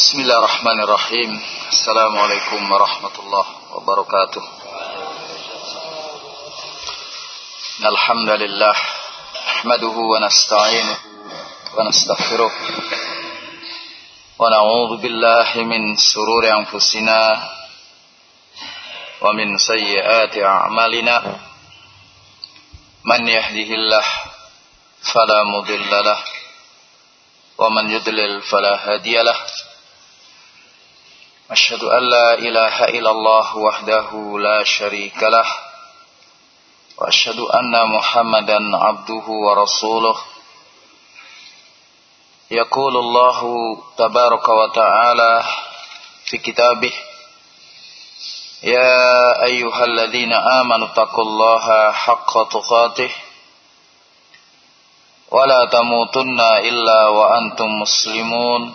Bismillahirrahmanirrahim. Assalamualaikum warahmatullahi wabarakatuh. Alhamdulillah. Nahmaduhu wa nasta'inuhu wa nastaghfiruh. Wa na'udzu billahi min sururi anfusina wa min sayyiati a'malina. Man yahdihillah fala mudillalah. wa man yudlil fala hadiya lahu. أشهد أن لا إله إلا الله وحده لا شريك له وأشهد أن محمدا عبده ورسوله. يقول الله تبارك وتعالى في كتابه يا أيها الذين آمنوا اتقوا الله حق تقاته ولا تموتن إلا وأنتم مسلمون.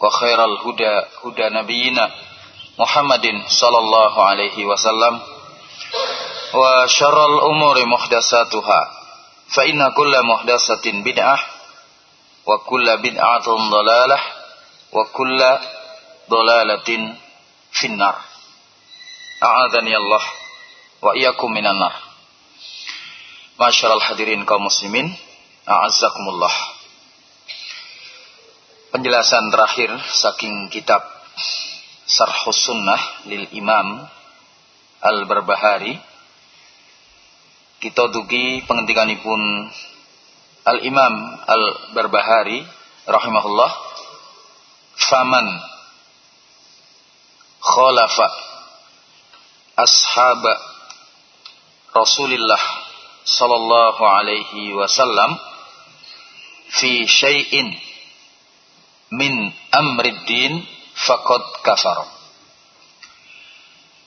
وخير الهدى هدى نبينا محمد صلى الله عليه وسلم وشر الأمور محدثاتها فإن كل محدثة بدعة وكل بدعة ضلالة وكل ضلالة في النار. أعاذني الله وإياكم من النار. Masyarul hadirin kaum muslimin A'azzakumullah penjelasan terakhir saking kitab Sarhus Sunnah lil Imam Al-Barbahari. Kita dugi penghentikanipun Al-Imam Al-Barbahari rahimahullah. Faman khalafa ashab Rasulillah sallallahu alaihi wasallam fi syai'in min amriddin fakot kafar.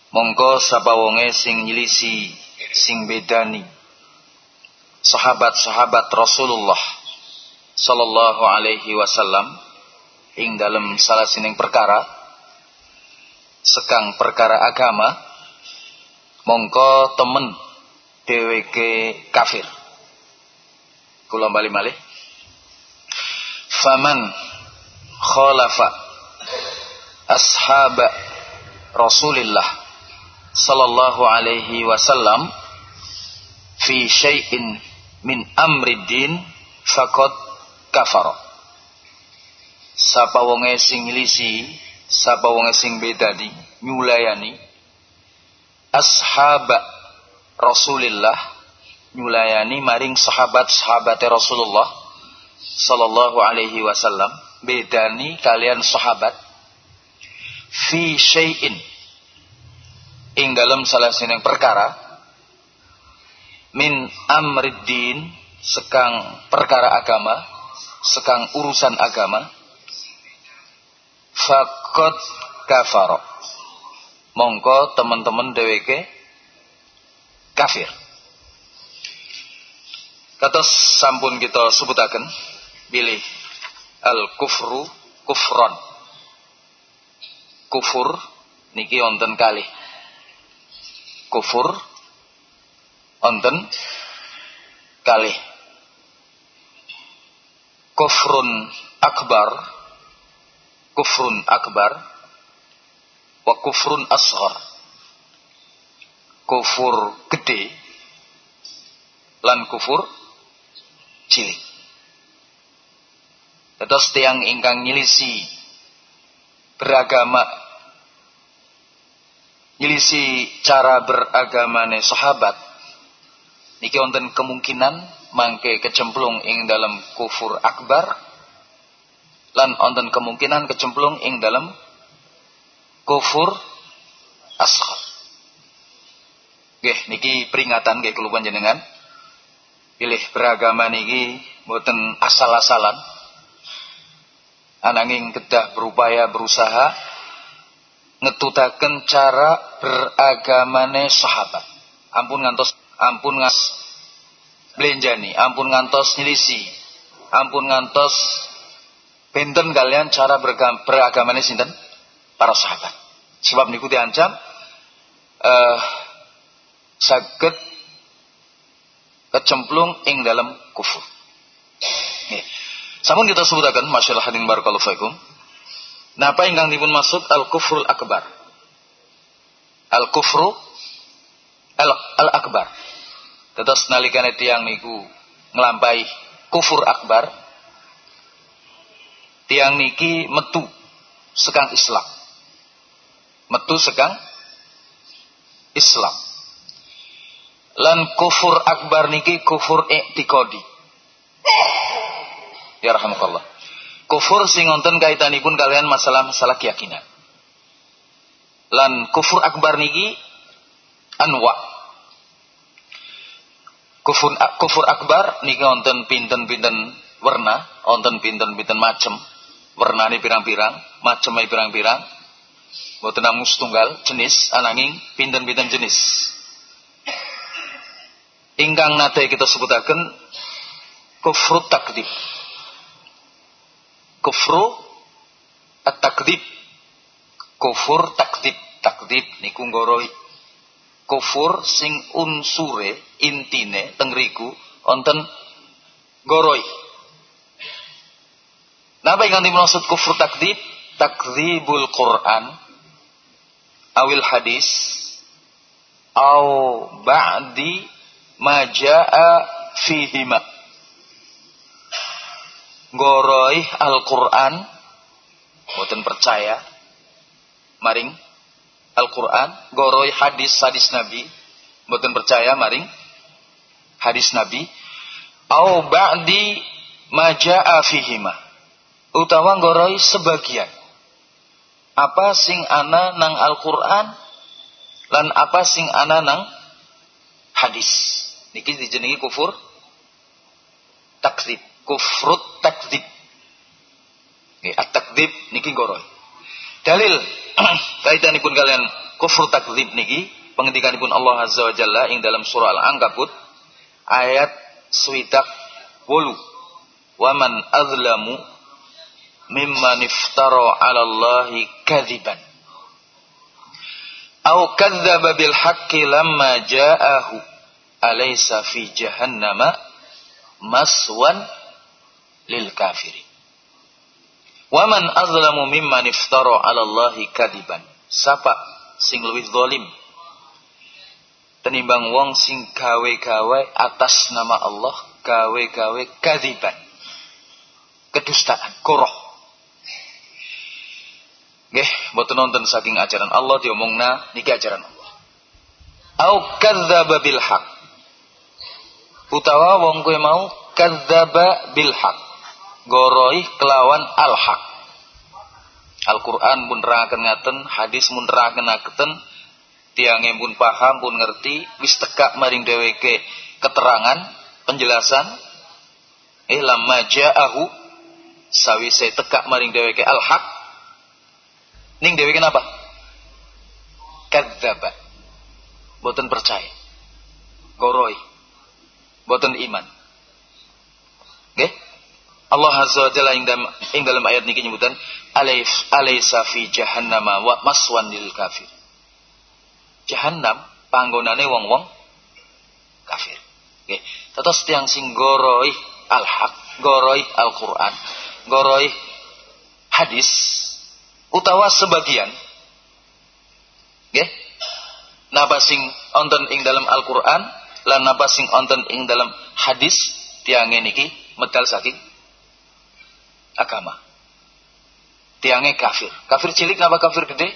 Mongko sapa wonge sing nyilisi sing bedani. Sahabat-sahabat Rasulullah sallallahu alaihi wasallam ing dalam salah sining perkara sekang perkara agama mongko temen dheweke kafir. Kula bali malih. Faman khalafa ashab Rasulillah sallallahu alaihi wasallam fi syai'in min amri din fakot kafara. Sapa wonge sing lisi sapa wonge sing bedani nyulayani ashab Rasulillah nyulayani maring sahabat-sahabate Rasulullah sallallahu alaihi wasallam bedani kalian sahabat. Fi syai'in. Ing dalam salah sineng perkara. Min amriddin. Sekang perkara agama. Sekang urusan agama. Fakot kafaro. Mongko teman-teman deweke kafir. Kata sampun kita sebutaken pilih al-kufru kufron. Kufur niki wonten kali. Kufur wonten kali. Kufrun akbar kufrun akbar wa kufrun asghar. Kufur gede lan kufur cilik. Terus tiang ingkang nyilisi beragama nyelisi cara beragamane sahabat. Niki wonten kemungkinan mangke kecemplung ing dalam kufur akbar lan wonten kemungkinan kecemplung ing dalam kufur asghar. Nggih niki peringatan nggih kula panjenengan. Pilih beragama niki mboten asal-asalan ananging kedah berupaya berusaha ngetutaken cara beragamane sahabat. Ampun ngantos ampun ngas belenjani, ampun ngantos nyelisi, ampun ngantos benten kalian cara beragamane sinten para sahabat. Sebab niku diancam uh, saged kecemplung ing dalam kufur. Nih. Sampun kita sebutakan masyaallah hadirin barakallahu fikum Napa ingkang dipun maksud al-kufrul akbar? Al-kufru al-akbar. Tetes nalikane tiang niku nglampahi kufur akbar. Tiang niki metu sekang Islam. Metu sekang Islam. Lan kufur akbar niki kufur i'tiqadi. Ya rahmatullah kufur sing wonten kaitanipun kalian masalah-masalah keyakinan. Lan kufur akbar niki anwa. Kufur kufur akbar niki wonten pinten-pinten warna, wonten pinten-pinten macem. Warnane pirang-pirang, maceme pirang-pirang. Boten namung setunggal jenis ananging pinten-pinten jenis. Ingkang nate kita sebutaken kufur takdib kufru at-takdib kufur takdib takdib niku ngoroi kufur sing unsure intine tengriku onten goroi Napa yang dimaksud kufur takdib? Takdibul Quran awil hadis au ba'di ma jaa fihima Goroi Al-Quran. Boten percaya. Maring. Al-Quran. Goroi hadis-hadis Nabi. Boten percaya maring. Hadis Nabi. Au ba'di maja'a fihima. Utawa goroi sebagian. Apa sing ana nang Al-Quran Lan apa sing ana nang Hadis? Niki dijenengi kufur. Takzib kufrut takdib. Ini at-takdib niki goroy. Dalil kaitanipun kalian kufur takdib niki pengendikanipun Allah Azza wa Jalla ing dalam surah Al-Ankabut ayat swidak wolu. Waman azlamu mimman iftara 'ala Allahi kadziban. Au kadzdzaba bil haqqi lamma ja'ahu alaysa fi jahannama maswan lil kafirin. Waman azlamu mimman iftara 'ala Allahi kadiban. Sapa sing luwih zalim tenimbang wong sing gawe-gawe atas nama Allah gawe-gawe kadiban. Kedustaan, koroh. Nggih, mboten nonton saking ajaran Allah diomongna niki ajaran Allah. Au kadzdzaba bil haq. Utawa wong kowe mau kadzdzaba bil haq goroi kelawan al-haq. Al-Quran pun nerangkan ngaten, hadis pun nerangkan ngaten, tiangnya pun paham pun ngerti, wis tekak maring dheweke keterangan, penjelasan, eh lama ja'ahu, sawise tekak maring dheweke al-haq, ning dheweke napa? Kadzdzaba. Boten percaya. Goroi. Boten iman. Nggih? Allah Azza wa Jalla ing dalam, ayat niki nyebutan alaif alaysa fi jahannama wa maswan lil kafir. Jahannam panggonane wong-wong kafir. Nggih. Tetes tiyang sing goroi al-haq, goroi Al-Qur'an, goroi hadis utawa sebagian nggih. Napa sing onten ing dalam Al-Qur'an lan napa sing onten ing dalam hadis tiang niki medal saking agama. tiangnya kafir. Kafir cilik napa kafir gede?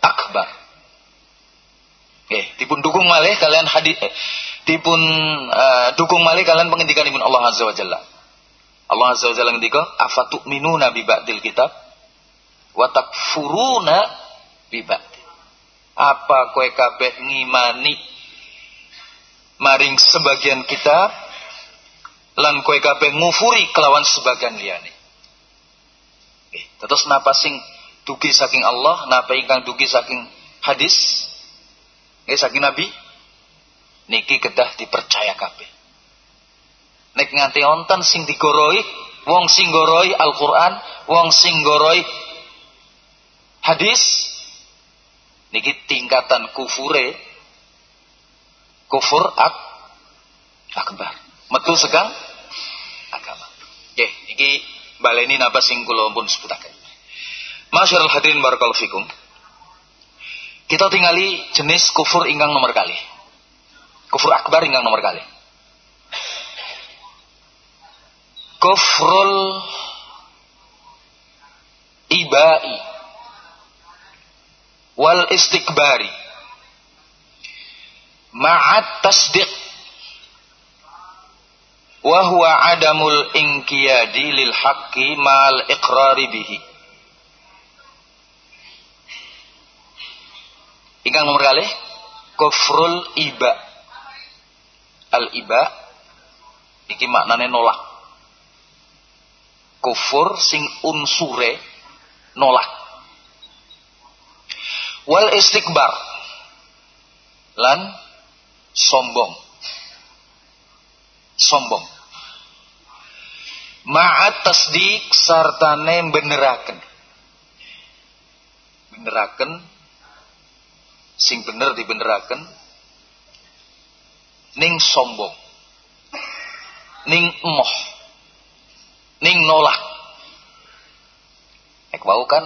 Akbar. Eh, dipun dukung malih kalian hadis eh, dipun uh, dukung malih kalian pengendikan ibn Allah Azza wa Jalla. Allah Azza wa Jalla ngendika, "Afatu'minuna bi ba'dil kitab wa takfuruna bi ba'dil." Apa kowe kabeh ngimani maring sebagian kitab lan kowe kabeh ngufuri kelawan sebagian liyane. Eh, terus napa sing dugi saking Allah, napa ingkang dugi saking hadis? Eh saking Nabi? Niki kedah dipercaya kabeh. Nek nganti onten sing digoroi, wong sing goroi Al-Qur'an, wong sing goroi hadis, niki tingkatan kufure kufur ak akbar. Metu sekang agama. Nggih, iki baleni napa sing kula pun sebutaken. Masyarul hadirin barakallahu fikum. Kita tinggali jenis kufur ingkang nomor kali. Kufur akbar ingkang nomor kali. kufrul ibai wal istikbari ma'at tasdiq wa huwa adamul inqiyadi lil haqqi ma'al iqrari bihi. Ingkang nomor kali? Kufrul iba. Al iba iki maknane nolak. Kufur sing unsure nolak. Wal istikbar. Lan sombong. Sombong ma'at tasdik sartane beneraken. Beneraken. Sing bener dibeneraken ning sombong. Ning emoh. Ning nolak. Nek wau kan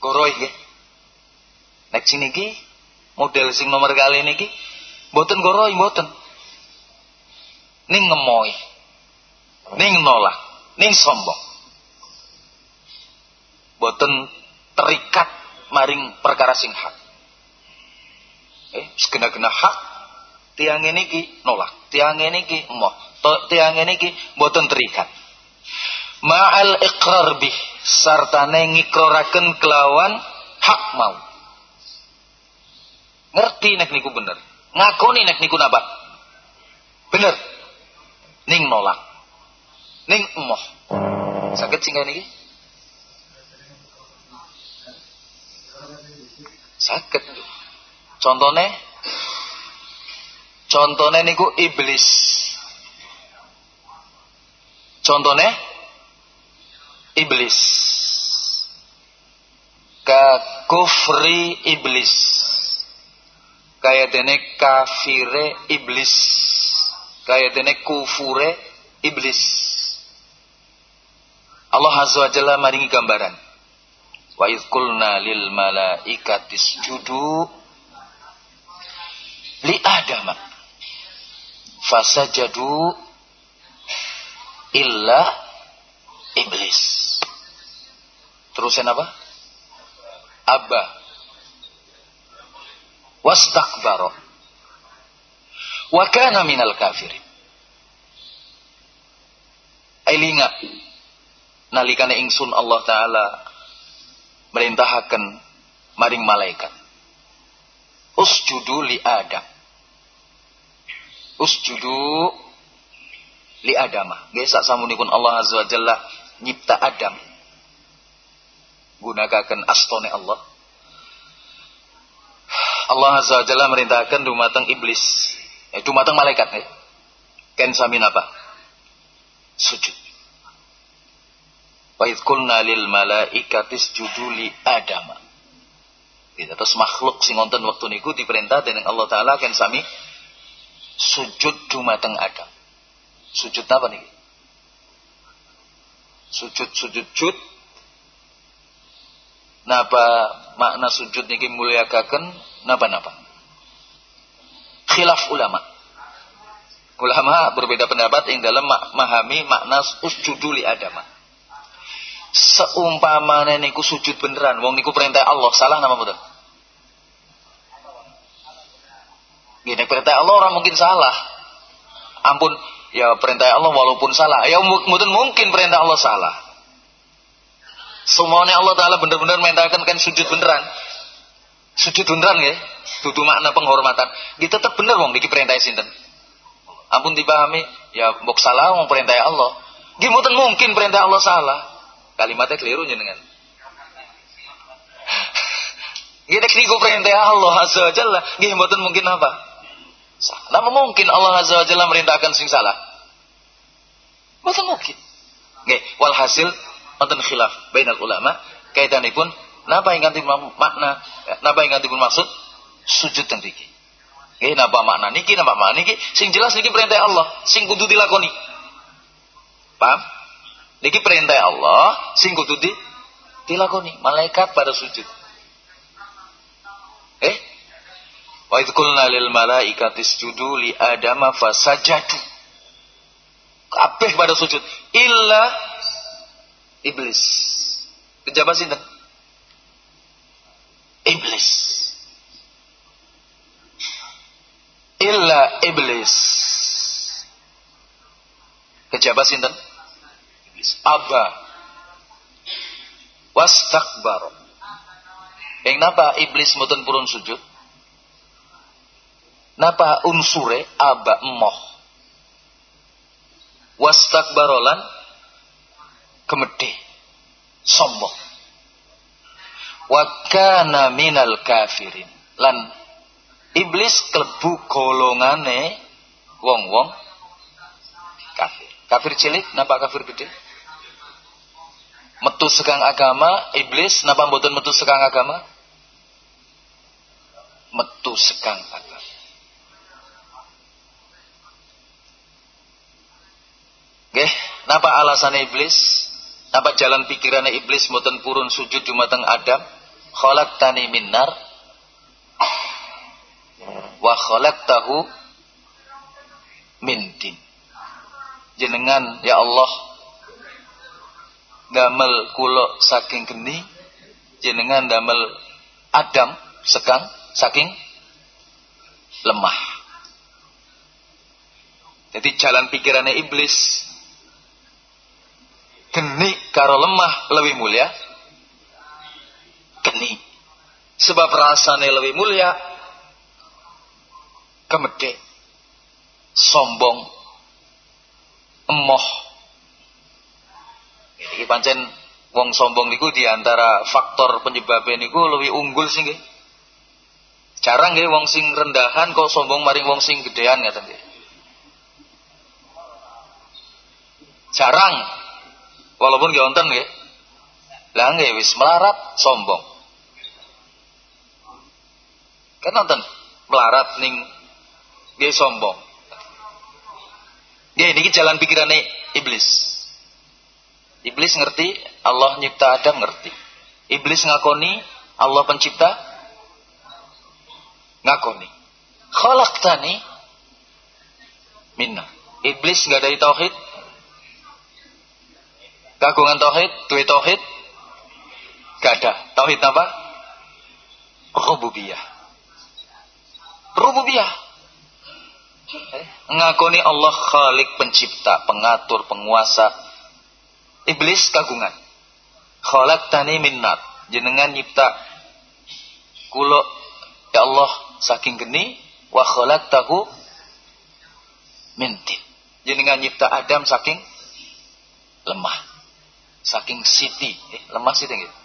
goroy nggih nek sing niki model sing nomor kali niki mboten goroy mboten. Ning ngemoy ning nolak ning sombong. Mboten terikat maring perkara sing hak. Eh segena-gena hak tiang ini ki nolak tiang ini ki emoh tiang ini ki mboten terikat. Ma'al iqrar bih sartane ngikraraken kelawan hak mau. Ngerti nek niku bener ngakoni nek niku napa bener. Ning nolak ning emoh sakit singga niki sakit contohnya contohnya niku iblis. Contohnya iblis. Ka kufri iblis. Kaya dene kafire iblis. Kaya dene kufure iblis Allah azza wa jalla maringi gambaran wa idh qulna lil malaikati isjudu li adama fasajadu illa iblis. Terusin apa? Abba. Wastakbaro. Wa kana minal kafirin. Ailinga. Nalikane ingsun Allah Ta'ala merintahkan maring malaikat. Usjudu li Adam. Usjudu li Adamah. Nggih sak samunipun Allah Azza wa Jalla nyipta Adam. Gunakan astone Allah. Allah Azza wa Jalla merintahkan dumateng iblis. Eh, dumateng malaikat eh. Ken sami napa? Sujud. Wa idkulna lil malaikati isjudu li Adam. Gitu. Terus makhluk sing wonten wektu niku diperintah dening Allah taala ken sami sujud dumateng Adam. Sujud apa nih? Sujud-sujud-jud. Napa makna sujud niki mulyakaken napa-napa? Khilaf ulama. Ulama berbeda pendapat yang dalam memahami makna usjudu li adama. Seumpamane niku sujud beneran, wong niku perintah Allah, salah nama betul. Gini perintah Allah orang mungkin salah. Ampun, ya perintah Allah walaupun salah. Ya mungkin mungkin perintah Allah salah. Semuanya Allah Ta'ala benar-benar merintahkan kan sujud beneran. Sujud beneran ya. Tutu makna penghormatan. Gitu tetap bener wong niki perintah sinten. Ampun dipahami, ya mbok salah wong perintah Allah. Gimana mungkin perintah Allah salah? Kalimatnya keliru jenengan. Gini niku perintah Allah Azza wa Jalla. Gimana mungkin apa? Nama mungkin Allah Azza wa Jalla merintahkan sing salah. Mboten mungkin. Nggih, walhasil wonten khilaf bainal ulama kaitanipun napa ingkang makna napa ingkang pun maksud sujud ten mriki. Nggih, napa makna niki napa makna niki sing jelas niki perintah Allah sing kudu dilakoni. Paham? Niki perintah Allah sing kudu di, dilakoni. Malaikat pada sujud. Eh? Wa idh qulna lil malaikati isjudu li adama fasajadu. Kabeh pada sujud illa iblis. Pejabat sinten? Iblis. Illa iblis. Kejabat sinten? Iblis aba. Wastakbar. Yang napa iblis mboten purun sujud? Napa unsure aba emoh? Wastakbarolan kemede sombong. Wakana minal kafirin. Lan iblis klebu golongane wong-wong kafir. Kafir cilik napa kafir gede metu sekang agama iblis napa mboten metu sekang agama metu sekang agama Nggih, napa alasan iblis? Napa jalan pikirannya iblis mboten purun sujud dumateng Adam? Khalaqtani min nar wa khalaqtahu min din. Jenengan ya Allah damel kulo saking geni jenengan damel Adam sekang saking lemah. Jadi jalan pikirannya iblis. Geni karo lemah lebih mulia. Geni. Sebab rasanya lebih mulia. Kemede sombong. Emoh ini pancen wong sombong niku di antara faktor penyebab niku lebih unggul sih nggih. Jarang nggih wong sing rendahan kok sombong maring wong sing gedean ngaten nggih. Jarang. Walaupun nggih wonten nggih. Lah nggih wis melarat sombong. Kan nonton melarat ning nggih sombong. Nggih niki jalan pikirane iblis. Iblis ngerti, Allah nyipta Adam ngerti. Iblis ngakoni, Allah pencipta ngakoni. Khalaqtani minna. Iblis nggak dari tauhid. Kagungan tauhid, duit tauhid. Gak ada. Tauhid apa? Rububiyah. Rububiyah. Eh, ngakoni Allah khalik pencipta, pengatur, penguasa, Iblis kagungan. Khalaqtani min nar. Jenengan nyipta kulo ya Allah saking geni wa khalaqtahu min tin. Jenengan nyipta Adam saking lemah. Saking siti, eh, lemah siti gitu.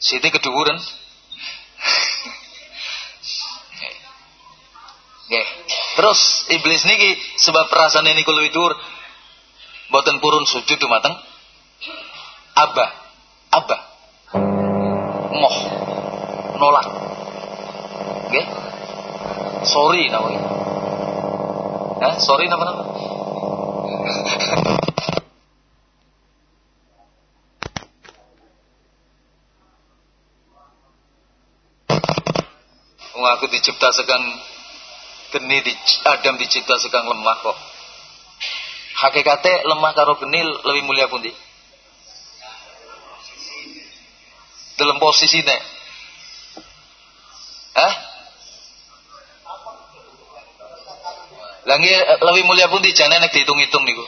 Siti keduwuran. Nggih. Terus iblis niki sebab perasaan ini kulo dhuwur Boten purun sujud dumateng Aba. Aba. Moh. Nolak. Oke? Sorry namanya. Hah? Sorry nama nama. Wong aku dicipta sekang geni di Adam dicipta sekang lemah kok Hakikate lemah karo genil lebih mulia pundi? Dalam posisi nek. Hah? Lagi lebih mulia pundi jane nek dihitung-hitung niku.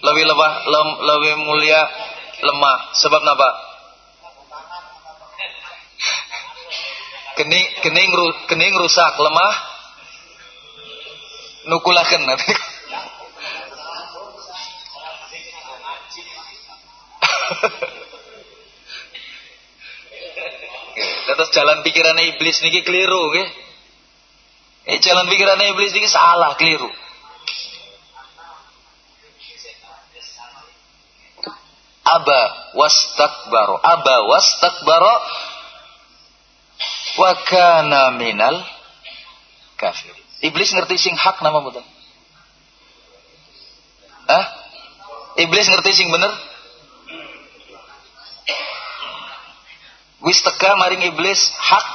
Lebih lemah, lem, lebih mulia lemah. Sebab napa? Kening kening kening rusak, lemah nukulaken nanti. Jalan pikirannya iblis niki keliru. Eh jalan pikirannya iblis niki salah, keliru. Aba wastakbaro, aba wastakbaro wa kana minal kafir. Iblis ngerti sing hak nama betul. Hah? Iblis ngerti sing bener? Wis teka maring iblis hak.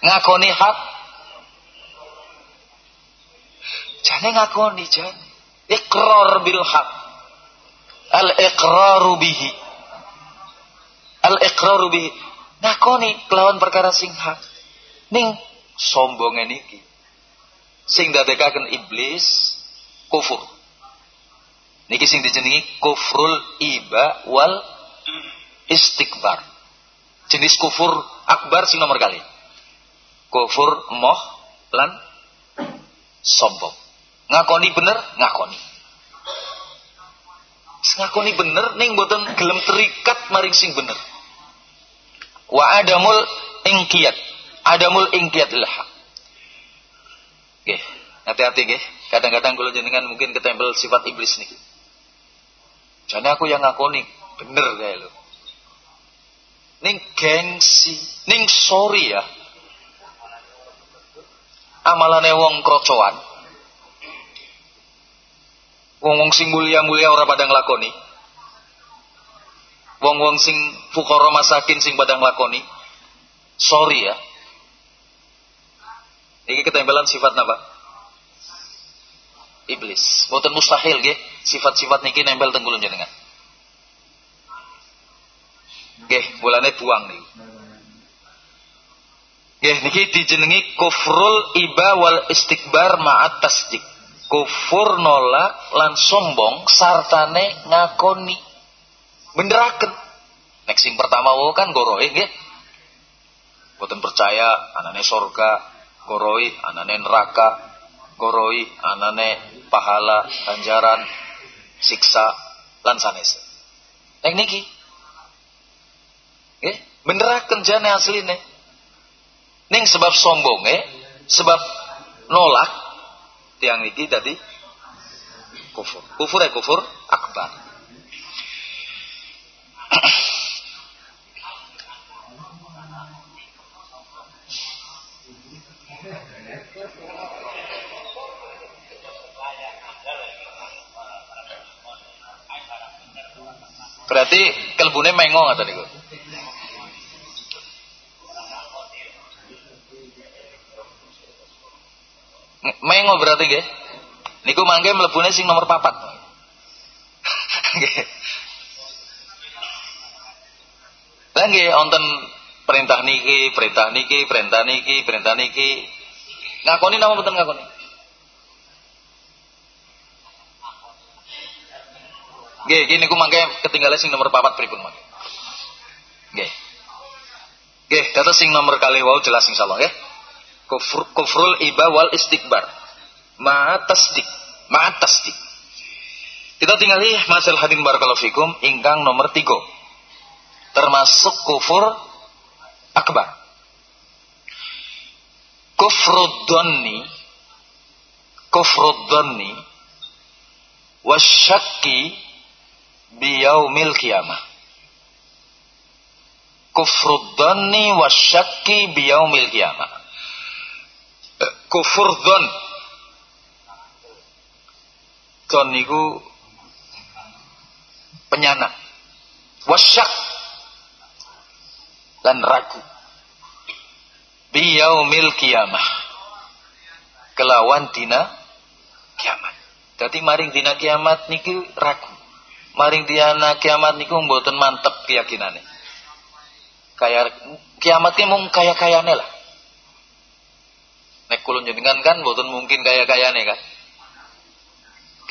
Ngakoni hak. Jane ngakoni jane. Ikrar bil hak. Al iqraru bihi. Al iqraru bihi. Ngakoni kelawan perkara sing hak. Ning sombonge niki sing dadekaken iblis kufur. Niki sing dijenengi kufrul iba wal istikbar. Jenis kufur akbar sing nomor kali. Kufur moh lan sombong. Ngakoni bener, ngakoni. Ngakoni bener ning boten gelem terikat maring sing bener. Wa adamul ingkiyat. Adamul ingkiyat lil haq. Nggih, hati-hati nggih. Kadang-kadang kalau jenengan mungkin ketempel sifat iblis nih. Jadi aku yang ngakoni bener kayak lo ning gengsi ning sorry ya. Amalane wong krocoan. Wong-wong sing mulia-mulia ora pada nglakoni. Wong-wong sing fukara masakin sing pada nglakoni. Sorry ya. Ini ketempelan sifat apa? Iblis. Boten mustahil nggih sifat-sifat niki nempel teng jenengan Nggih, bulane buang nih. Nggih, niki dijenengi kufrul iba wal istikbar ma'at tasdik. Kufur nolak lan sombong sartane ngakoni. Benderaken. Nek sing pertama wau kan goroe nggih. Boten percaya anane surga, goroi anane neraka, goroi anane pahala, ganjaran, siksa lan sanes. Nek niki Eh, Beneraken jane asline. Ning sebab sombong eh, sebab nolak tiang iki tadi kufur. Kufur ya kufur akbar. Berarti kelbune mengo ngata niku. Mengo berarti nggih. Niku mangke mlebune sing nomor papat. Lah nggih wonten perintah niki, perintah niki, perintah niki, perintah niki. Ngakoni nama mboten ngakoni? Nggih, gini ku mangke ketinggalan sing nomor papat pripun mangke. Nggih. Nggih, dados sing nomor kali wau jelas insyaallah nggih kufr, kufrul iba wal istikbar. Ma'a tasdik ma'a tasdik kita tinggali masal hadin barakallahu fikum ingkang nomor tiga. Termasuk kufur akbar. Kufrud dhanni kufrud dhanni wasyakki biyaumil qiyamah. Kufrud dhanni wasyakki biyaumil qiyamah kufur don don niku penyana wasyak dan ragu biyaumil kiamah kelawan dina kiamat. Jadi maring dina kiamat niki ragu. Maring dina kiamat niku mboten mantep keyakinane. Kayak kiamat ki mung kaya-kayane lah. Nek kulun jenengan kan mboten mungkin kaya-kayane kan.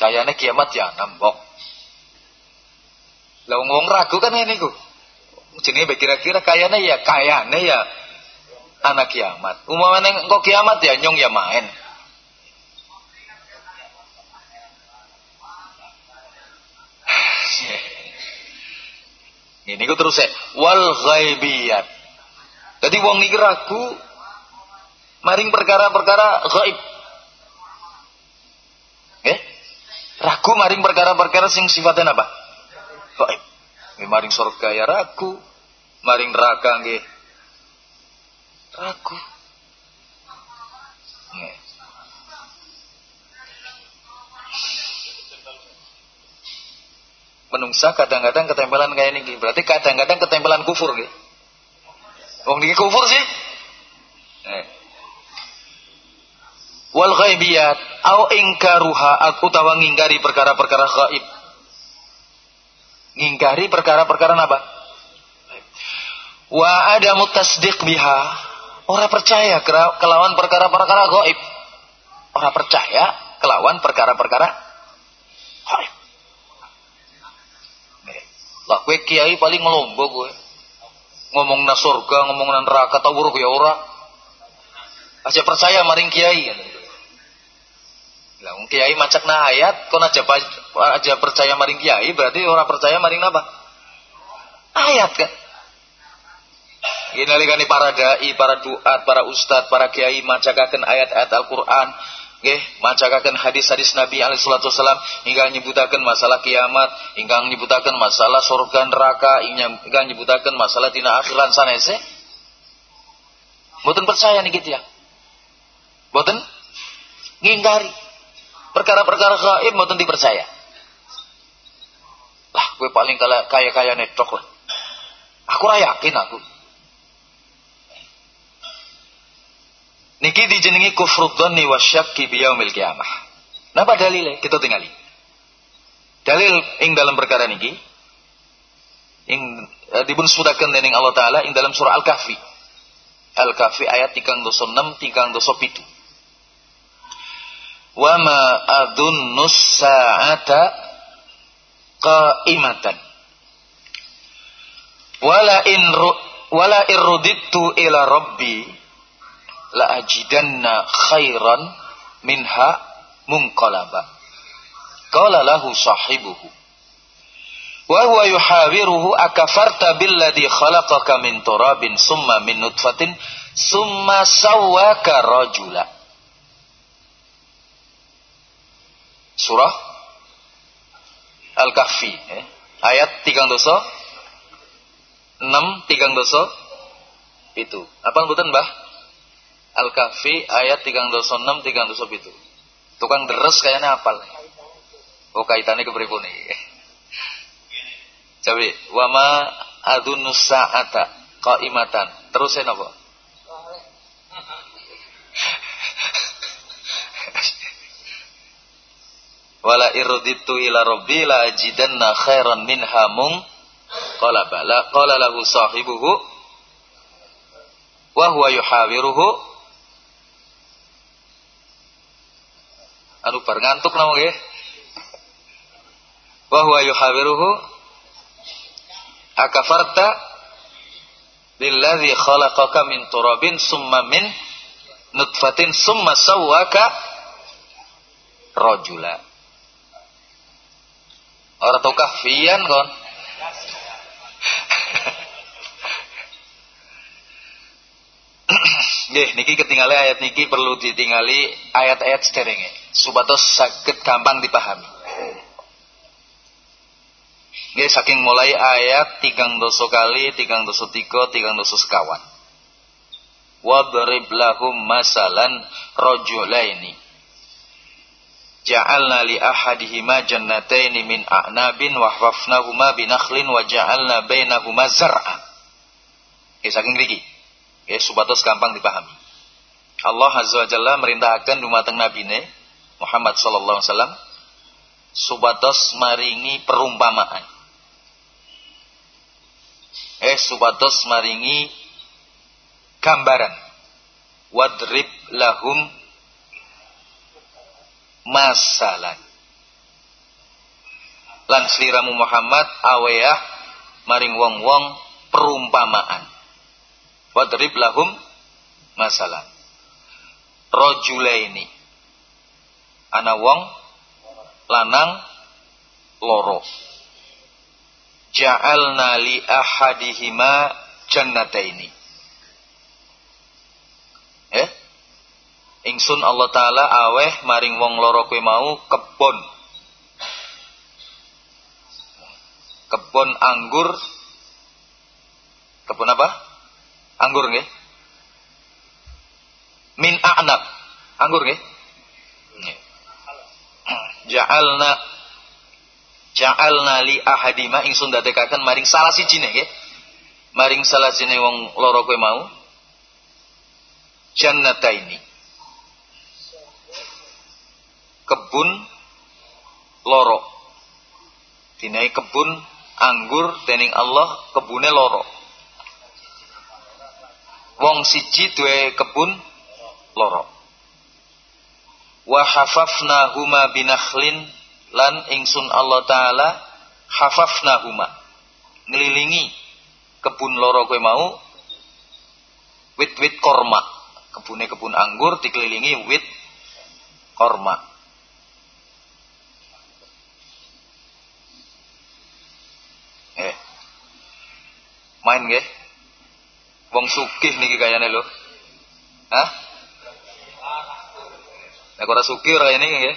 Kayane kiamat ya nambok. Lah wong ragu kan ngene iku. Jenenge kira-kira kayane ya kayane ya anak kiamat. Umpamane engko kiamat ya nyong ya main. Ini ku terus ya wal ghaibiyat. Jadi wong niki ragu maring perkara-perkara gaib. Eh? Ragu maring perkara-perkara sing sifatnya apa? Gaib. Maring surga ya ragu, maring neraka nggih ragu. Nggih. menungsa kadang-kadang ketempelan kayak ini berarti kadang-kadang ketempelan kufur gitu wong niki kufur sih eh. Wal ghaibiyat au ingkaruha utawa ngingkari perkara-perkara gaib ngingkari perkara-perkara apa wa ada mutasdiq biha ora percaya kelawan perkara-perkara gaib ora percaya kelawan perkara-perkara lah kue kiai paling ngelombo gue. Ngomong na surga, ngomong na neraka, tau buruk ya ora. Aja percaya maring kiai. Lah wong kiai macak na ayat, kon aja aja percaya maring kiai, berarti ora percaya maring apa? Ayat kan. Ini nalikane para dai, para duat, para ustad, para kiai macakaken ayat-ayat Al-Qur'an, Nggih, macakan hadis-hadis Nabi alaihi salatu hingga nyebutaken masalah kiamat, hingga nyebutaken masalah surga neraka, hingga nyebutaken masalah dina akhiran sanese. Mboten percaya nih gitu ya. Mboten ngingkari. Perkara-perkara gaib mboten dipercaya. Lah, gue paling kaya-kaya netok lah. Aku yakin aku. Niki dijenengi kufrud dhanni wa syakki qiyamah. Napa dalile? Kita tingali. Dalil ing dalam perkara niki ing e, dipun sebutaken dening Allah taala ing dalam surah Al-Kahfi. Al-Kahfi ayat 36 37. Wa ma adunnus sa'ata qa'imatan. Wala in wala irudittu ila rabbi la ajidanna khairan minha munqalaba qala lahu sahibuhu wa huwa yuhawiruhu akafarta billadhi khalaqaka min turabin summa min nutfatin summa sawwaka rajula surah Al-Kahfi eh? ayat tigang doso enam tigang doso itu apa mboten Mbah Al-Kahfi ayat 306 307. Tukang deres kayaknya apal. Oh kaitannya ke pripun iki. Coba wama adunus sa'ata qaimatan. Terus saya napa? Wala irditu ila rabbi la ajidanna khairan minha mung. Qala bala qala lahu sahibuhu wa huwa yuhawiruhu. Anu bar ngantuk namo nggih. Wa huwa yuhawiruhu. Akafarta billadzi khalaqaka min turabin summa min nutfatin summa sawwaka rajula Ora tau kahfian kon Nggih, niki ketinggali ayat niki perlu ditingali ayat-ayat sederenge supados sakit gampang dipahami. Nggih saking mulai ayat tigang doso kali, tigang doso tiga, tigang doso sekawan. Wadrib lahum masalan rajulaini. Ja'alna li ahadihima jannataini min a'nabin wa hafafnahuma binakhlin wa ja'alna bainahuma zar'a. Nggih saking mriki. Ya, supados gampang dipahami. Allah Azza wa Jalla merintahkan dumateng nabine Muhammad sallallahu alaihi wasallam subatos maringi perumpamaan. Eh subatos maringi gambaran. Wadrib lahum masalan. Lan sliramu Muhammad aweyah maring wong-wong perumpamaan. Wadrib lahum masalan. Rojulaini. Ana wong lanang loro. Ja'alna li ahadihima jannataini. Eh? Ingsun Allah taala aweh maring wong loro kuwi mau kebon. Kebon anggur. Kebon apa? Anggur nggih. Min a'nab. Anggur nggih. Ja'alna ja'alna li ahadima ingsun dadekaken maring salah siji nggih. Maring salah siji wong loro kowe mau. Jannataini. Kebun loro. Dinai kebun anggur dening Allah kebune loro. Wong siji duwe kebun loro wa hafafna huma binakhlin lan ingsun Allah taala hafafna huma ngelilingi kebun loro kowe mau wit-wit korma kebune kebun anggur dikelilingi wit korma eh main nggih wong sugih niki kayane lho hah Nek ora sugih ora ini nggih.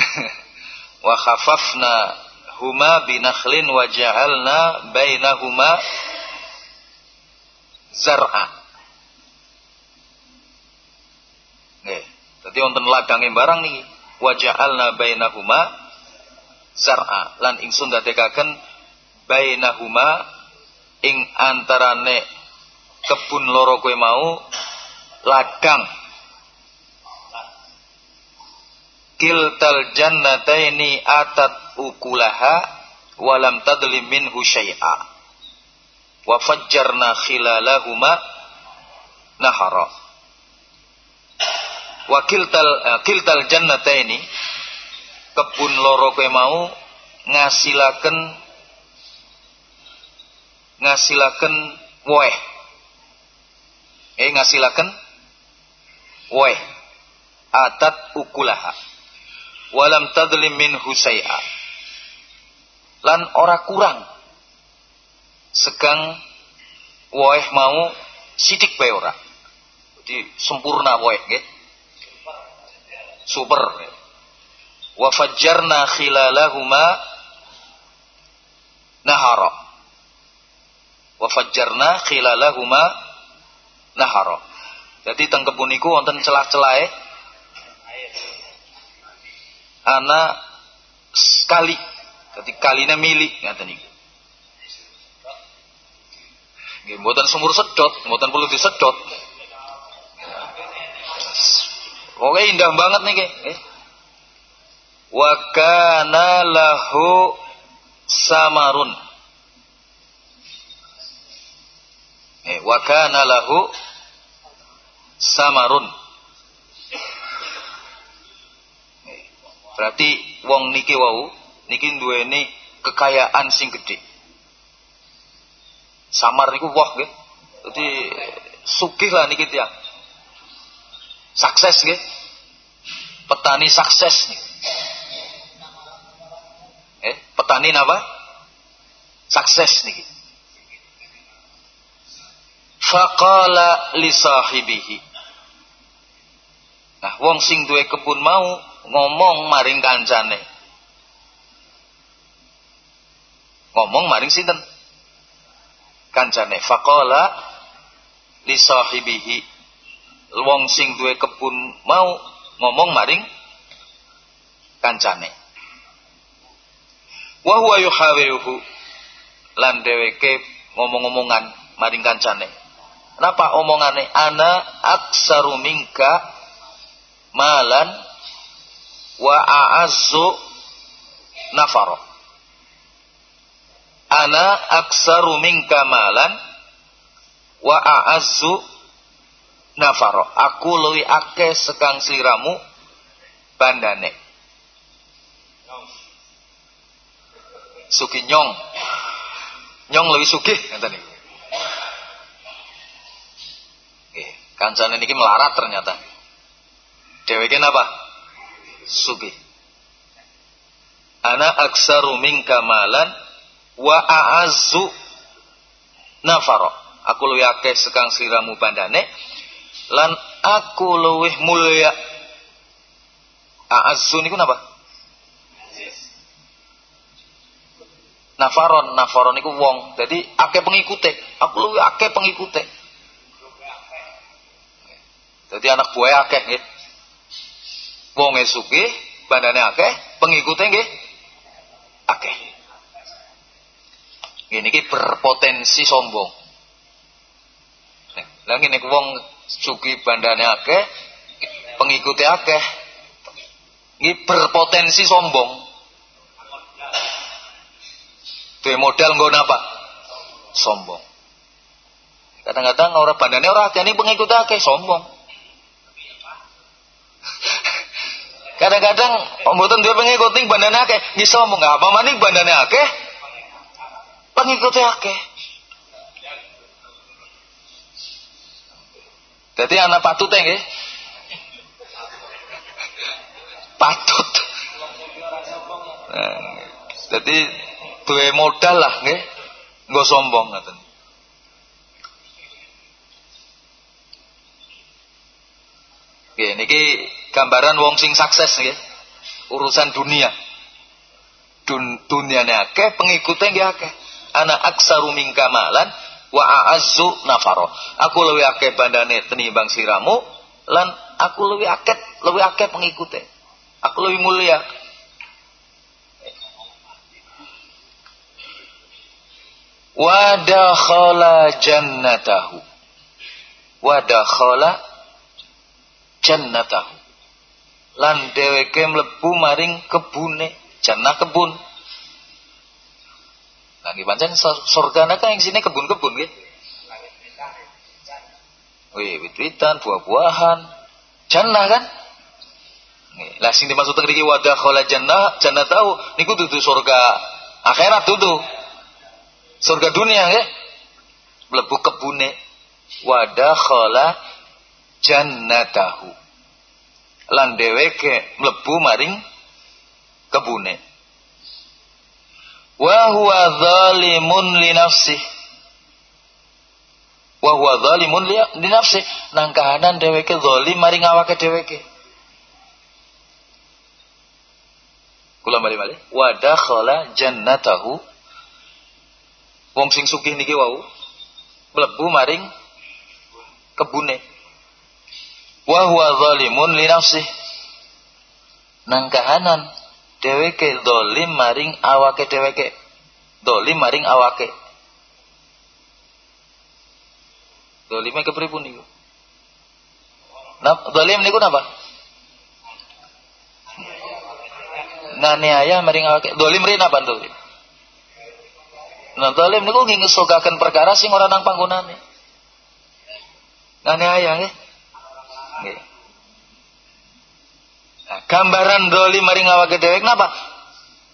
wa khafafna huma binakhlin wa ja'alna bainahuma zar'a. Nggih. Dadi wonten ladange barang niki wa ja'alna bainahuma zar'a. Lan ingsun dadekaken bainahuma ing antarane kebun loro kowe mau ladang kiltal jannataini atat ukulaha walam tadlim minhu syai'a. Wa fajjarna khilalahuma nahara wa kiltal uh, kiltal jannataini kebun loro kowe mau ngasilaken ngasilaken woeh. Eh ngasilaken woeh. Atat ukulaha. Walam tadlim min husai'a. Lan ora kurang. Segang woeh mau sidik bae ora. Jadi sempurna woeh nggih. Super. Wa fajjarna khilalahuma nahara wa fajjarna khilalahuma nahara. Jadi teng kebun niku wonten celah-celahe ana sekali. Jadi kaline milik ngaten niku. Nggih mboten sumur sedot, mboten perlu disedot. Oke indah banget nih eh. Wa kana lahu samarun Eh, wa lahu samarun. Eh, berarti wong niki wau niki duweni kekayaan sing gede. Samar niku wah nggih. Dadi sugih lah niki tiyang. Sukses nggih. Petani sukses nih. Eh, petani napa? Sukses niki. Faqala li sahibihi. Nah, wong sing duwe kebun mau ngomong maring kancane. Ngomong maring sinten? Kancane. Faqala li sahibihi. Wong sing duwe kebun mau ngomong maring kancane. Wa huwa yuhawiruhu lan dheweke ngomong-ngomongan maring kancane Napa omongane ana aksaru minka malan wa a'azzu nafaro. Ana aksaru minka malan wa a'azzu nafaro. Aku luwi akeh sekang sliramu bandane. Suki nyong. Nyong luwi sugih ngeten niku. Nggih, kancane niki melarat ternyata. Dheweke napa? Sugih. Ana aksaru minka malan wa a'azzu nafaro. Aku luwih akeh sekang sliramu bandane lan aku luwih mulya. A'azzu niku napa? Nafaron, nafaron niku wong. Jadi akeh pengikute. Aku luwih akeh pengikute. Jadi anak buah akeh nggih. Wong sugih, bandane akeh, pengikute nggih akeh. Iki berpotensi sombong. Lah ngene wong sugih bandane akeh, pengikute akeh. Ini berpotensi sombong. Duwe modal nggo napa? Sombong. Kadang-kadang orang bandane ora akeh pengikut akeh sombong. Kadang-kadang mboten duwe pengikut ning bandane akeh, nggih sombong. Apa maning bandane akeh? Pengikutnya akeh. Jadi anak patut ya nggih. Patut. Nah, jadi duwe modal lah nggih. Nggo sombong ngoten. Nggih niki gambaran wong sing sukses nggih. Urusan dunia. Dun dunyane akeh, pengikutnya nggih akeh. Ana aksaru min kamalan wa a'azzu nafaro. Aku luwih akeh bandane tenimbang siramu lan aku luwih akeh luwih akeh pengikutnya. Aku lebih mulia. Wadakhala jannatahu. Wadakhala jannatahu. Lan dheweke mlebu maring kebune, jannah kebun. Lagi pancen surga kan yang sini kebun-kebun nggih. Wih, wit-witan, buah-buahan. Jannah kan? Lah sing dimaksud ngriki wadakhala jannah, jannah tahu niku dudu surga akhirat dudu surga dunia ya mlebu kebune wadakhala jannatahu lan dheweke mlebu maring kebune wa huwa zalimun li nafsih wa huwa zalimun li nafsih nang kahanan dheweke zalim maring awake dheweke. Kula bali-bali wa dakhala jannatahu. Wong sing sugih niki wau mlebu maring kebune. Wa huwa zalimun li nafsih. Nang kahanan dheweke zalim maring awake dheweke. Zalim maring awake. Zalime kepripun niku? Nah, zalim niku napa? Nganiaya maring awake. Zalim rin apa zalim? Nah, zalim niku nggih ngesogaken perkara sing ora nang panggonane. Ngene aya nggih. Nggih. Gambaran zalim maring awake dhewe napa?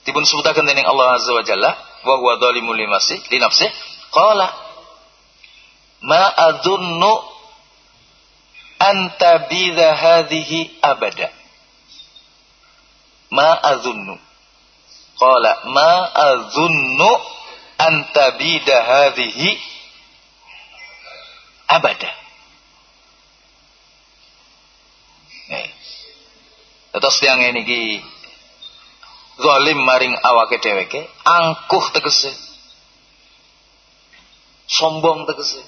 Dipun sebutaken dening Allah Azza wa Jalla, wa huwa zalimul limasi li nafsi. Qala ma adzunnu an tabidha hadhihi abada. Ma adzunnu. Qala ma adzunnu antabida hadhihi abada. Terus yang ini ki zalim maring awake dheweke, angkuh tegese. Sombong tegese.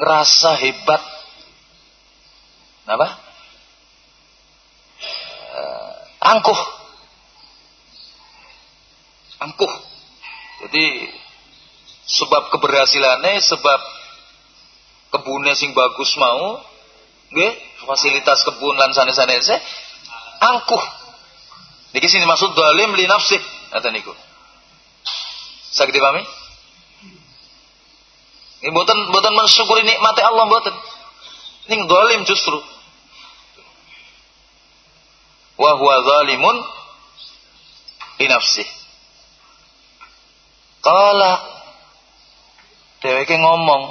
Ngerasa hebat. Apa? Uh, angkuh. Angkuh. Jadi sebab keberhasilannya, sebab kebunnya sing bagus mau nggih fasilitas kebun lan sanes-sanese angkuh. Niki sing maksud zalim li nafsi ngoten niku. Saged dipahami? Ini buatan buatan mensyukuri nikmati Allah buatan ini zalim justru. Wa huwa zalimun li nafsi qala dheweke ngomong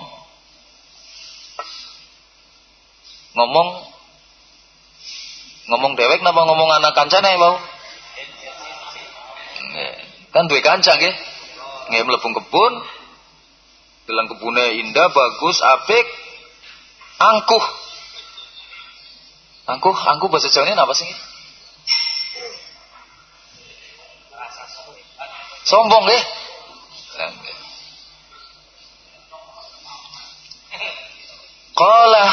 ngomong ngomong dewek napa ngomong anak kancane bau kan duwe kanca nggih. Nggih mlebu kebun. Dalam kebunnya indah bagus apik. Angkuh. Angkuh angkuh bahasa Jawa ini apa sih sombong deh Qala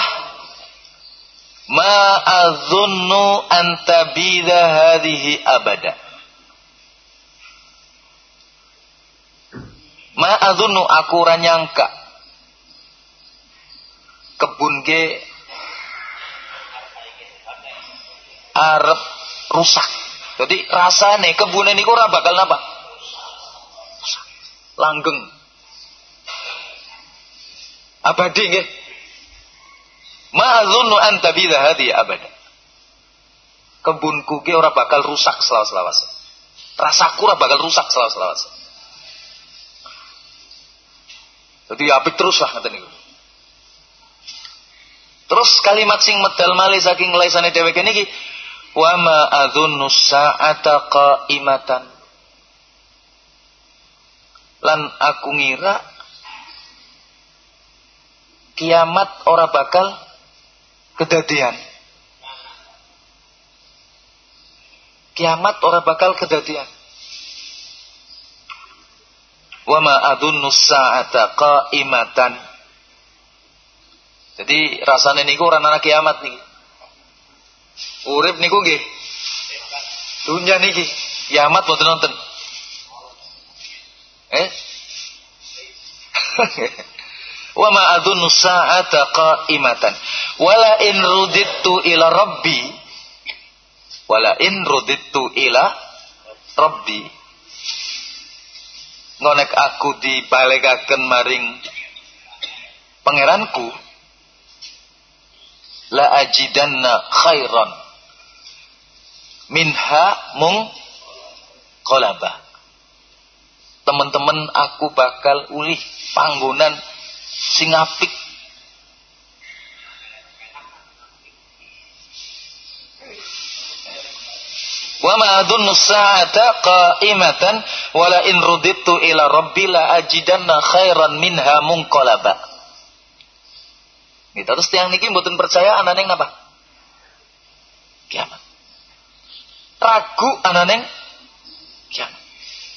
ma azunnu an tabida hadhihi abada. Ma azunnu aku ora nyangka. Kebun ge arep rusak. Jadi rasane kebun ini ora bakal napa langgeng. Abadi nggih Ma'adhunnu anta bidha hadi abada. Kebunku ki ora bakal rusak selawas-lawas. Rasaku ora bakal rusak selawas-lawas. Jadi apik terus lah niku. Terus kalimat sing medal malih saking laisane dheweke niki wa ma adzunnu sa'ata qa'imatan. Lan aku ngira kiamat ora bakal kedadian. Kiamat orang bakal kedadian. Wa ma adunnu sa'ata qa'imatan. Jadi rasane niku ora ana kiamat niki. Urip niku nggih. Dunya niki, kiamat mboten nonton. Eh? wa ma adunnu sa'ata qa'imatan. Wala in rudittu ila rabbi. Wala in rudittu ila rabbi. Ngonek aku dibalekaken maring pangeranku la ajidanna khairan minha mung kolabah. Teman-teman aku bakal ulih panggonan sing apik wa ma adunnu sa'ata qa'imatan wala in rudittu ila rabbi la ajidanna khairan minha munqalaba Gitu. Terus tiang niki mboten percaya anane napa? Kiamat. Ragu anane kiamat.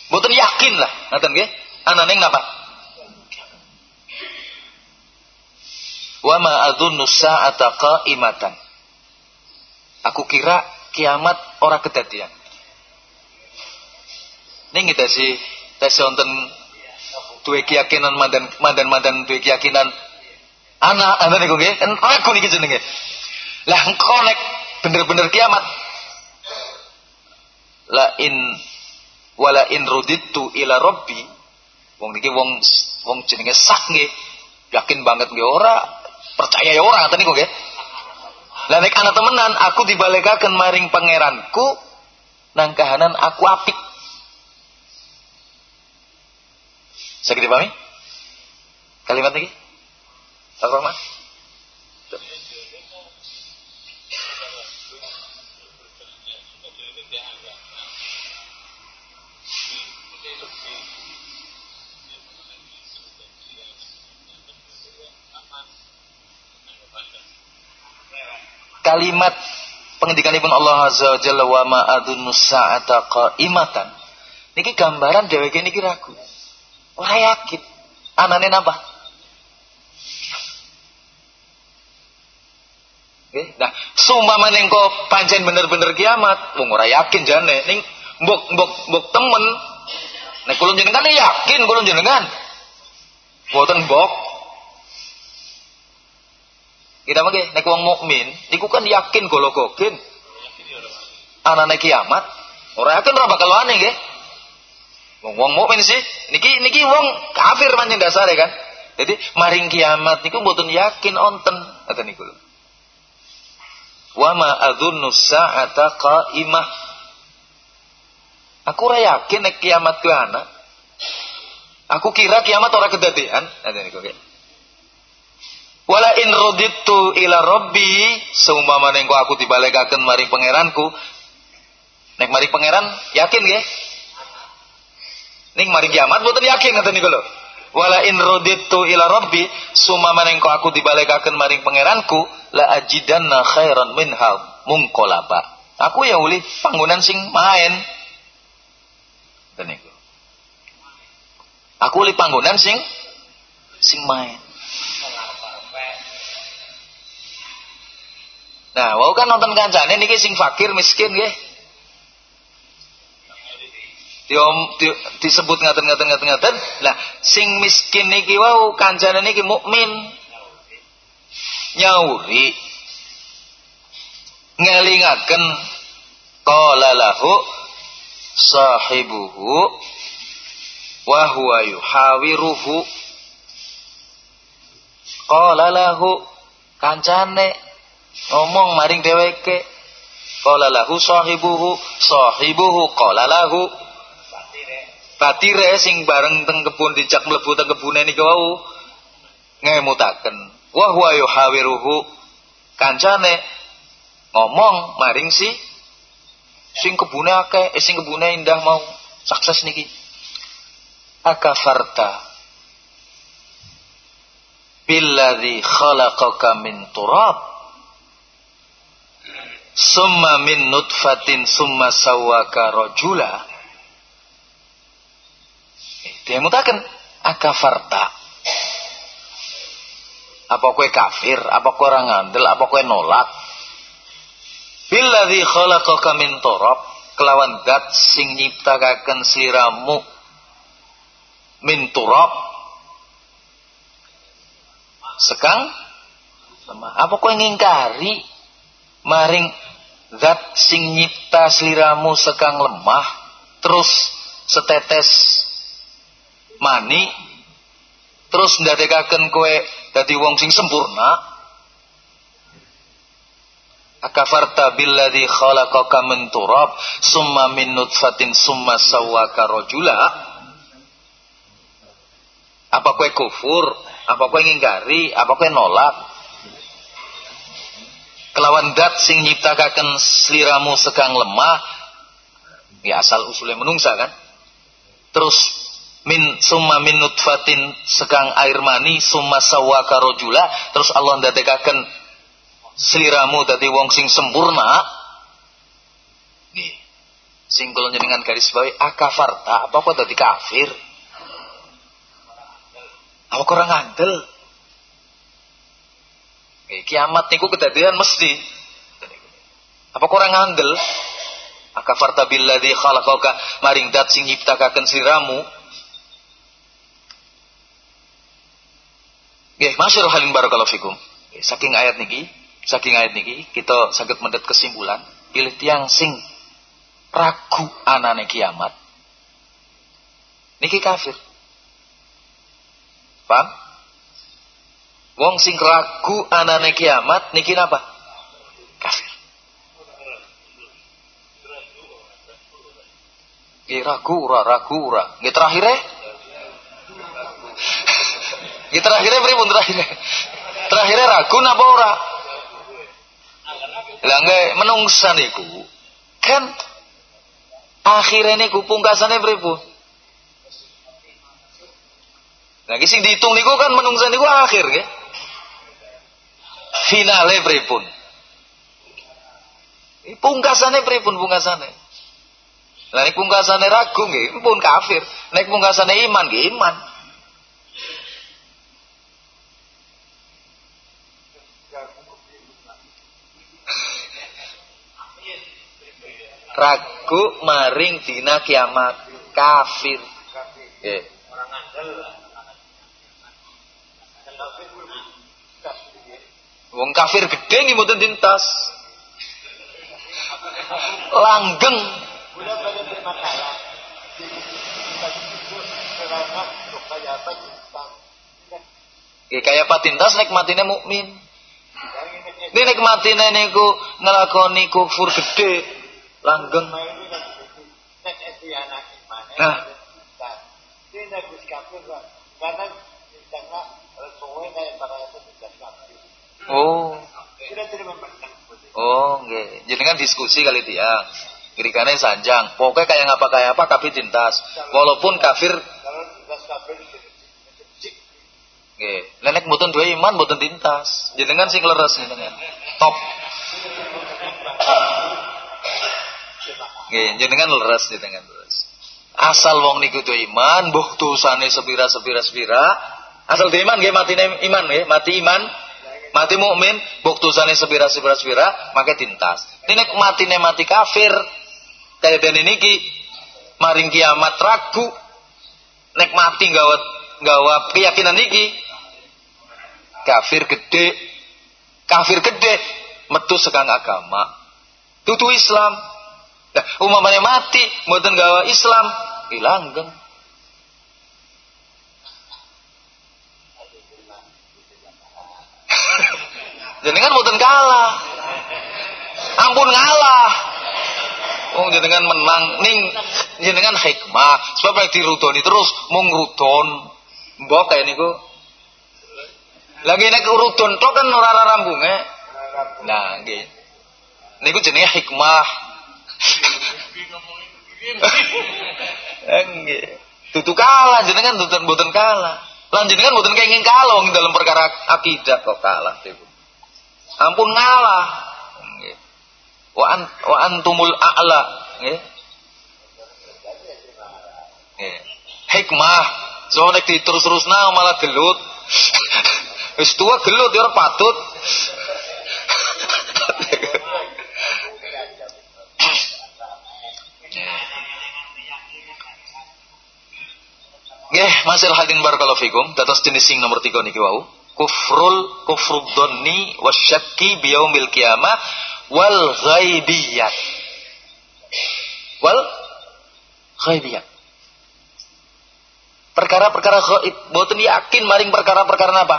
Mboten yakin lah, ngoten nggih. Anane napa? Wa ma adzunnu sa'ata qa'imatan. Aku kira kiamat ora kedadian. Ning kita sih tes wonten duwe keyakinan mandan mandan mandan duwe keyakinan. Anak anak niku nggih. Aku niki jenenge. Lah engko nek bener-bener kiamat. La in wala in rudittu ila rabbi. Wong niki wong wong jenenge sak nggih. Yakin banget nggih ora Percaya ya orang tadi kok ya. Lah nek ana temenan aku dibalekaken maring pangeranku nang kahanan aku apik. Sakit dipahami? Kalimat ini? Pak Rahman? Kalimat pengendikanipun Allah Azza wa Jalla wa ma adunnu sa'ata qa'imatan. Niki gambaran dheweke niki ragu. Ora yakin. Anane napa? Oke, nah, sumpama ning kok pancen bener-bener kiamat, wong ora yakin jane. Ning mbok mbok mbok temen nek kula jenengan yakin kula jenengan. Boten mbok. Kita mangke nek wong mukmin niku kan yakin gologokin. Anane kiamat, ora yakin ora bakal wane nggih. Wong wong mukmin sih, niki niki wong kafir pancen dasare kan. Jadi maring kiamat niku mboten yakin onten kata niku. Wa ma adzunnu sa'ata qa'imah. Aku ora yakin nek kiamat ku ana. Aku kira kiamat ora kedadean, kata niku. Wala in roditu ila rabbi seumpama nengko aku dibalekaken maring pangeranku. Nek maring pangeran yakin nggih? Ning maring kiamat mboten yakin ngoten niku lho. Wala in roditu ila rabbi seumpama nengko aku dibalekaken maring pangeranku la ajidanna khairan minha munqalaba. Aku ya uli panggonan sing main. Aku uli panggonan sing sing main. Nah, wau kan nonton kancane niki sing fakir miskin nggih. Diom di, disebut ngaten-ngaten ngaten-ngaten. Lah, sing miskin niki wau kancane niki mukmin. Nyauri ngelingaken qala lahu sahibuhu wa huwa yuhawiruhu qala lahu kancane ngomong maring dheweke qala lahu sahibuhu sahibuhu qala lahu. Batire. Sing bareng teng kebun dijak mlebu teng kebune niku wau ngemutaken. Wa huwa yuhawiruhu. Kancane ngomong maring si sing kebune akeh eh, sing kebune indah mau sukses niki. Akafarta. Billadzi khalaqaka min turab summa min nutfatin summa sawaka rajula. Dia mutakan akafarta apa kue kafir? Apa kue orang ngandel? Apa kue nolak? Billadzi khalaqaka min turab. Kelawan dat sing nyiptakaken sliramu min turab. Sekang? Apa kue ngingkari maring zat sing nyipta sliramu sekang lemah terus setetes mani terus ndadekaken kowe dadi wong sing sempurna. Akafarta billadzi khalaqaka min turab summa min nutfatin summa sawwaka rajula. Apa kowe kufur apa kowe ngingkari apa kowe nolak kelawan dat sing nyiptakaken sliramu sekang lemah ya asal usulnya menungsa kan? Terus min summa min nutfatin sekang air mani summa sawaka rojula terus Allah ndadekaken sliramu dadi wong sing sempurna. Nggih sing kula jenengan garis bawahi akafarta apa kok dadi kafir. Apa kurang ngandel. Eh, kiamat niku kedadian mesti. Apa kurang ngandel? Akafarta billadzi khalaqaka maring dat sing nyiptakaken siramu. Nggih, masyarul halin barakallahu fikum. Saking ayat niki, saking ayat niki kita saged mendet kesimpulan pilih tiang sing ragu anane kiamat. Niki kafir. Paham? Wong sing ragu anane kiamat niki napa? Kafir. Nggih ragu ora ragu ora. Nggih terakhire? Nggih terakhire pripun terakhire? Terakhire ragu napa ora? Lah nggih menungsa niku kan akhirnya niku pungkasane pripun? Nah, sing dihitung niku kan menungsa niku akhir nggih finale pripun pungkasane pripun pungkasane? Lah nek pungkasane ragu nggih pun kafir. Nek pungkasane iman nggih iman. Ragu maring dina kiamat kafir. Nggih Wong kafir gede nih mboten dintas. Langgeng. Ya kaya patintas nek matine mukmin. Ini nek matine niku ngelakoni kufur gede, langgeng. Nah, Oh. Oh, nggih. Jenengan diskusi kali dia. Kirikane sanjang. Pokoknya kayak ngapa kayak apa tapi tintas. Walaupun kafir Nggih. Nenek mboten duwe iman mboten tintas. Jenengan sing leres jenengan. Top. Nggih, jenengan leres jenengan leres. Asal wong niku duwe iman, mbuh dosane sepira-sepira sepira, asal duwe iman nggih matine iman nggih, mati iman mati mukmin buktusane sepira sepira sepira maka tintas ini nek matine mati kafir. Kayak dan niki maring kiamat ragu. Nek mati gawat gawat keyakinan niki kafir gede kafir gede metu sekang agama. Tutu Islam. Nah, umamanya mati mboten gawa Islam ilanggeng jenengan mboten kalah. Ampun ngalah. Oh jenengan menang ning jenengan hikmah. Sebab yang dirudoni terus mung rudon. Mbok kayak niku. Lagi nek rudon tok kan ora rambunge. Nah nggih. Niku jenenge hikmah. Nggih. Tutu kalah jenengan mboten mboten kalah. Lan jenengan mboten kenging kalah dalam perkara akidah kok kalah tipu ampun ngalah. Wa wa antumul a'la. Hikmah. So nek diterus-terusna malah gelut. Wis tua gelut ya patut. Nggih, masil hadin barakallahu fikum, dados jenis sing nomor 3 niki wau kufrul kufrud dhanni wasyakki biyaumil qiyamah wal ghaibiyat. Wal ghaibiyat. Perkara-perkara gaib mboten yakin maring perkara-perkara apa?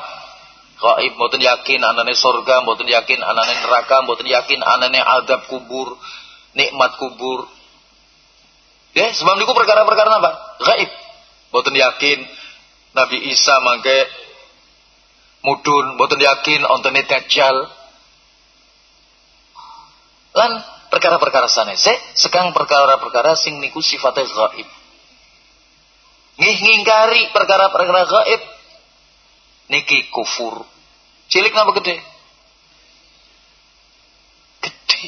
Gaib mboten yakin anane surga mboten yakin anane neraka mboten yakin anane adab kubur nikmat kubur. Ya sebab niku perkara-perkara apa? Gaib mboten yakin Nabi Isa mangke mudun mboten yakin ontene dajjal. Lan perkara-perkara sanese sekang perkara-perkara sing niku sifatnya gaib ngih ngingkari perkara-perkara gaib niki kufur. Cilik napa gede? Gede.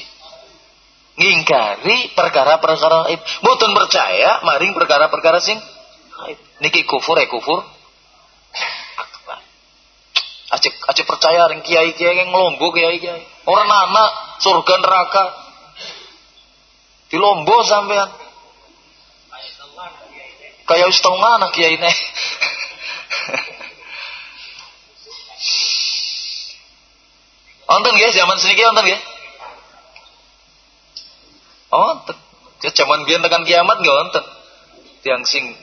Ngingkari perkara-perkara gaib mboten percaya maring perkara-perkara sing gaib niki kufur ya kufur Acik acik percaya ring kiai-kiai yang ngelombo kiai-kiai. Orang anak surga neraka. Di lombo sampean. Kayak wis mana kiai ne. Onten nggih zaman seniki onten nggih? Onten. Ya zaman biyen tekan kiamat nggih onten. Tiang sing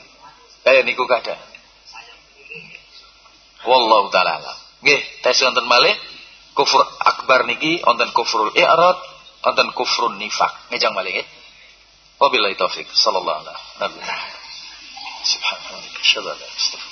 kayak niku kada. Wallahu taala Nggih, tes wonten malih kufur akbar niki wonten kufrul i'rad, wonten kufrun nifak. Ngejang malih nggih. Wabillahi taufik sallallahu alaihi wasallam. Subhanallah.